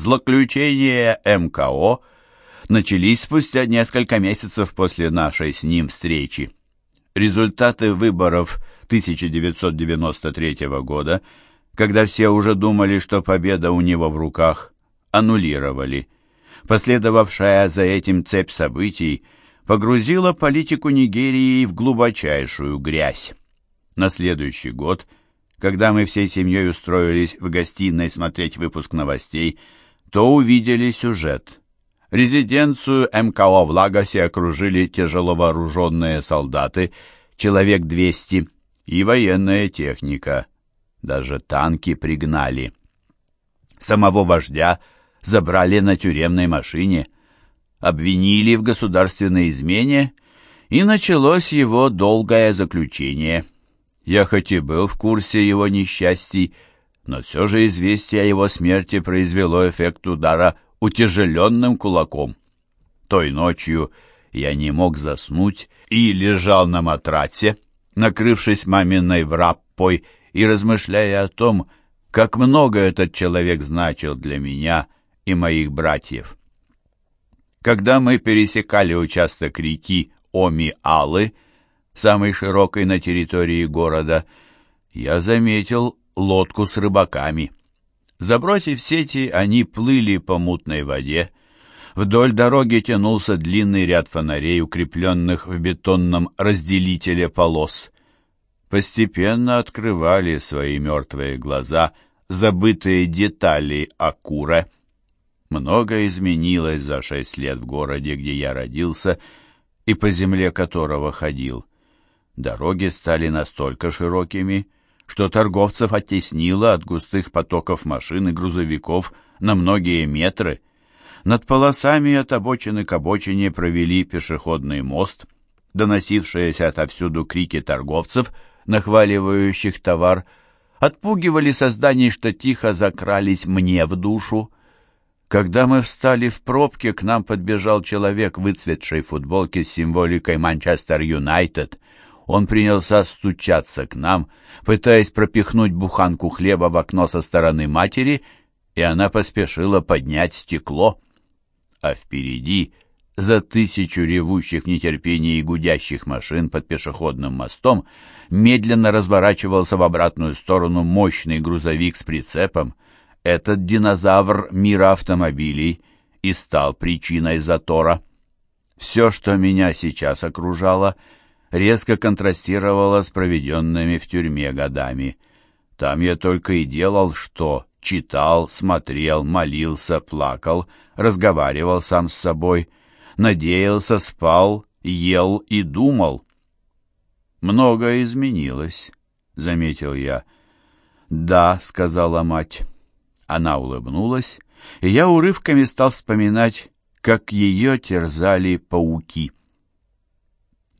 Злоключения МКО начались спустя несколько месяцев после нашей с ним встречи. Результаты выборов 1993 года, когда все уже думали, что победа у него в руках, аннулировали. Последовавшая за этим цепь событий погрузила политику Нигерии в глубочайшую грязь. На следующий год, когда мы всей семьей устроились в гостиной смотреть выпуск новостей, то увидели сюжет. Резиденцию МКО в Лагосе окружили тяжело вооруженные солдаты, человек 200, и военная техника. Даже танки пригнали. Самого вождя забрали на тюремной машине, обвинили в государственной измене, и началось его долгое заключение. Я хоть и был в курсе его несчастий, но все же известие о его смерти произвело эффект удара утяжеленным кулаком. Той ночью я не мог заснуть и лежал на матраце, накрывшись маминой враппой и размышляя о том, как много этот человек значил для меня и моих братьев. Когда мы пересекали участок реки Оми-Алы, самой широкой на территории города, я заметил лодку с рыбаками. Забросив сети, они плыли по мутной воде. Вдоль дороги тянулся длинный ряд фонарей, укрепленных в бетонном разделителе полос. Постепенно открывали свои мертвые глаза забытые детали Акура. Многое изменилось за шесть лет в городе, где я родился и по земле которого ходил. Дороги стали настолько широкими, что торговцев оттеснило от густых потоков машин и грузовиков на многие метры. Над полосами от обочины к обочине провели пешеходный мост. Доносившиеся отовсюду крики торговцев, нахваливающих товар, отпугивали созданий, что тихо закрались мне в душу. Когда мы встали в пробке, к нам подбежал человек в выцветшей футболке с символикой «Манчестер Юнайтед». Он принялся стучаться к нам, пытаясь пропихнуть буханку хлеба в окно со стороны матери, и она поспешила поднять стекло. А впереди, за тысячу ревущих в нетерпении и гудящих машин под пешеходным мостом, медленно разворачивался в обратную сторону мощный грузовик с прицепом. Этот динозавр мира автомобилей и стал причиной затора. Все, что меня сейчас окружало — резко контрастировала с проведенными в тюрьме годами. Там я только и делал, что читал, смотрел, молился, плакал, разговаривал сам с собой, надеялся, спал, ел и думал. «Многое изменилось», — заметил я. «Да», — сказала мать. Она улыбнулась, и я урывками стал вспоминать, как ее терзали пауки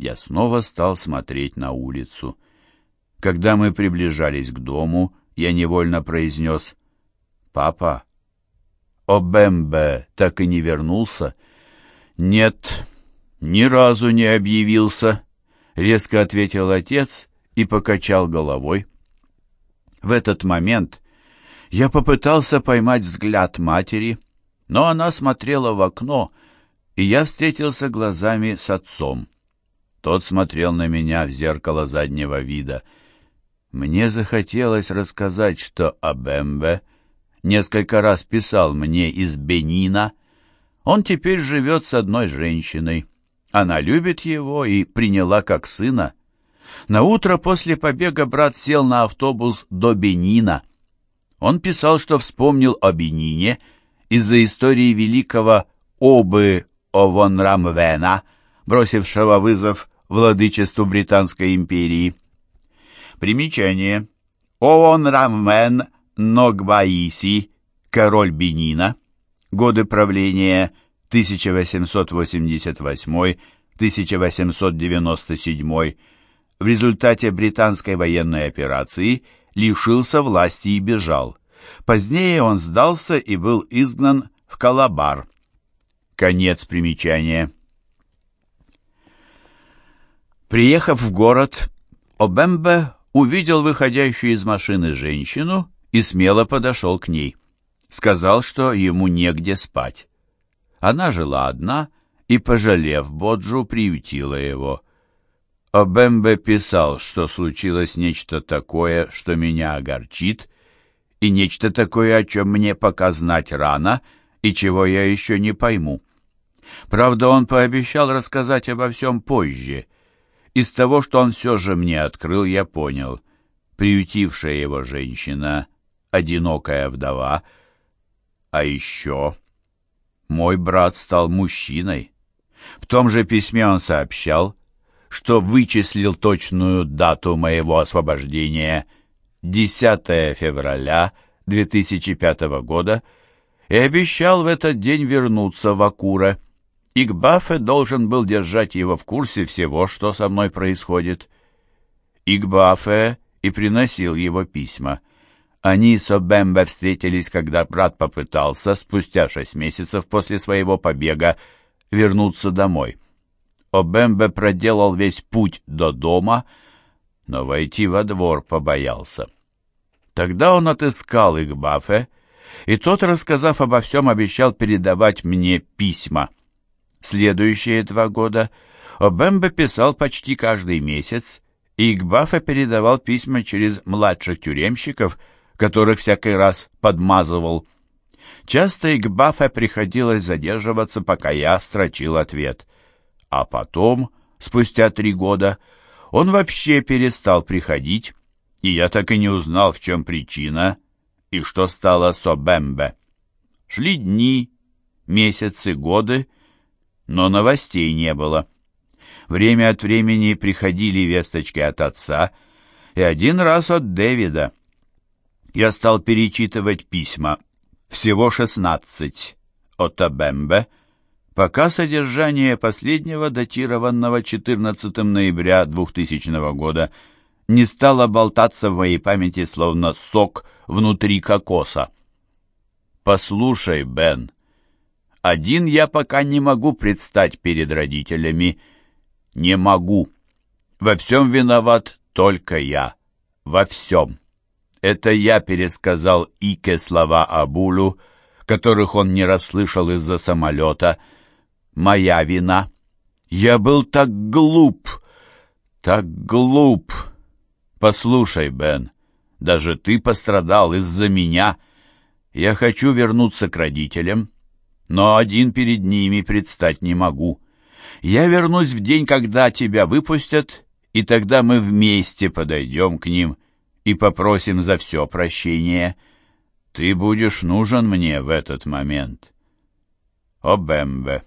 я снова стал смотреть на улицу. Когда мы приближались к дому, я невольно произнес «Папа, Обембе так и не вернулся?» «Нет, ни разу не объявился», — резко ответил отец и покачал головой. В этот момент я попытался поймать взгляд матери, но она смотрела в окно, и я встретился глазами с отцом. Тот смотрел на меня в зеркало заднего вида. Мне захотелось рассказать, что Абембе несколько раз писал мне из Бенина. Он теперь живет с одной женщиной. Она любит его и приняла как сына. На утро после побега брат сел на автобус до Бенина. Он писал, что вспомнил о Бенине из-за истории великого Обы Овонрамвена, бросившего вызов владычеству Британской империи. Примечание. Оон Раммен Ногбаиси, король Бенина, годы правления 1888-1897, в результате британской военной операции лишился власти и бежал. Позднее он сдался и был изгнан в Калабар. Конец примечания. Приехав в город, Обембе увидел выходящую из машины женщину и смело подошел к ней. Сказал, что ему негде спать. Она жила одна и, пожалев Боджу, приютила его. Обембе писал, что случилось нечто такое, что меня огорчит, и нечто такое, о чем мне пока знать рано, и чего я еще не пойму. Правда, он пообещал рассказать обо всем позже. Из того, что он все же мне открыл, я понял. Приютившая его женщина, одинокая вдова, а еще мой брат стал мужчиной. В том же письме он сообщал, что вычислил точную дату моего освобождения 10 февраля 2005 года и обещал в этот день вернуться в Акура. Игбафе должен был держать его в курсе всего, что со мной происходит. Игбафе и приносил его письма. Они с Обембе встретились, когда брат попытался, спустя шесть месяцев после своего побега, вернуться домой. Обембе проделал весь путь до дома, но войти во двор побоялся. Тогда он отыскал Игбафе, и тот, рассказав обо всем, обещал передавать мне письма. Следующие два года Обембе писал почти каждый месяц, и Игбафе передавал письма через младших тюремщиков, которых всякий раз подмазывал. Часто Игбафе приходилось задерживаться, пока я строчил ответ. А потом, спустя три года, он вообще перестал приходить, и я так и не узнал, в чем причина и что стало с Обембе. Шли дни, месяцы, годы, но новостей не было. Время от времени приходили весточки от отца и один раз от Дэвида. Я стал перечитывать письма, всего шестнадцать, от Абембе, пока содержание последнего, датированного 14 ноября 2000 года, не стало болтаться в моей памяти, словно сок внутри кокоса. «Послушай, Бен, один я пока не могу предстать перед родителями. Не могу. Во всем виноват только я. Во всем. Это я пересказал Ике слова Абулу, которых он не расслышал из-за самолета — моя вина. Я был так глуп, так глуп. Послушай, Бен, даже ты пострадал из-за меня. Я хочу вернуться к родителям, но один перед ними предстать не могу. Я вернусь в день, когда тебя выпустят, и тогда мы вместе подойдем к ним и попросим за все прощение. Ты будешь нужен мне в этот момент. О, Бэмбе!